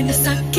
in the sun.